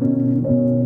Música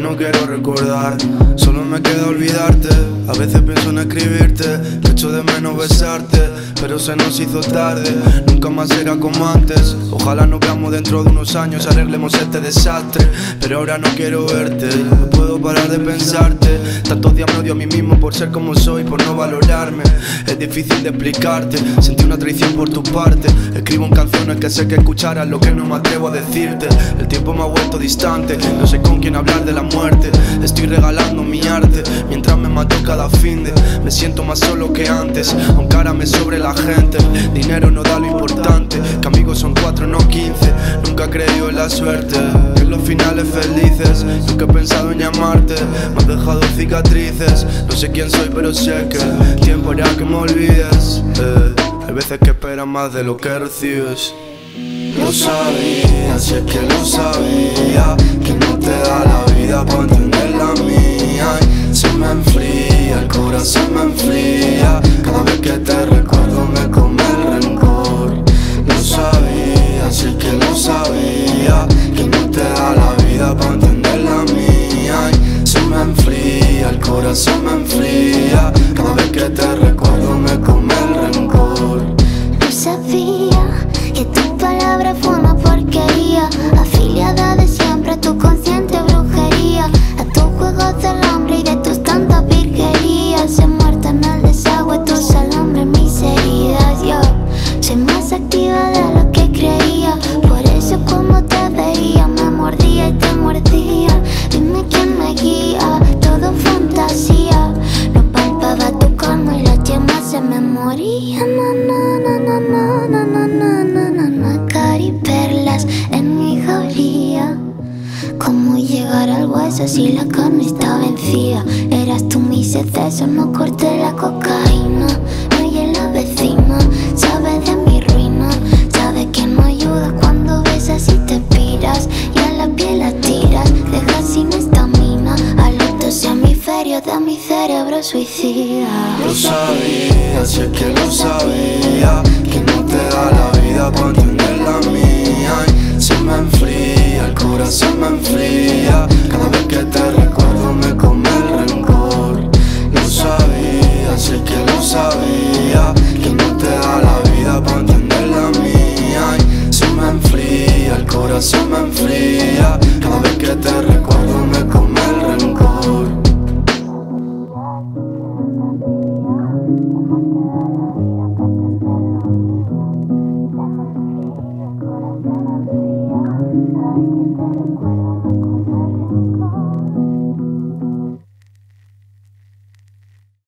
no quiero recordar, solo me queda olvidarte. A veces pienso en escribirte, que echo de menos besarte, pero se nos hizo tarde. Nunca más será como antes. Ojalá nos veamos dentro de unos años, arreglemos este desastre. Pero ahora no quiero verte, no puedo parar de pensarte. Tantos días me odio a mí mismo por ser como soy, por no valorarme. Es difícil de explicarte, sentí una traición por tu parte. Escribo en canciones que sé que escucharás lo que no me atrevo a decirte. El tiempo me ha vuelto distante, no sé con quién hablar de la Estoy regalando mi arte mientras me mato cada fin de. Me siento más solo que antes, aunque ahora me sobre la gente. Dinero no da lo importante, que amigos son cuatro, no quince. Nunca he creído en la suerte, en los finales felices. Nunca he pensado en llamarte, me has dejado cicatrices. No sé quién soy, pero sé que tiempo hará que me olvides. Eh, hay veces que esperas más de lo que recibes. Lo sabía, si es que lo sabía Que no te da la vida para palabra fue una porquería. Afiliada de siempre a tu consciente brujería. A tus juegos del hambre y de tus tantas virguerías. Se muerta en el desagüe, tus alambres, mis heridas. Yo soy más activa de lo que creía. Por eso, como te veía, me mordía y te mordía. Dime quién me guía, todo fantasía. No palpaba tu calma y las yemas se me morían. Hueso si la carne está vencida? Eras tú mi exceso, no corté la cocaína. Oye la vecina, sabe de mi ruina. Sabe que no ayuda cuando besas y te piras. Y a la piel la tiras, dejas sin estamina. A los dos hemisferios de mi cerebro suicida. Lo sabía, es que lo sabía Que no te da la vida corazón me enfría. Cada vez que te recuerdo me come el rencor. No sabía, sé que lo sabía Que no te da la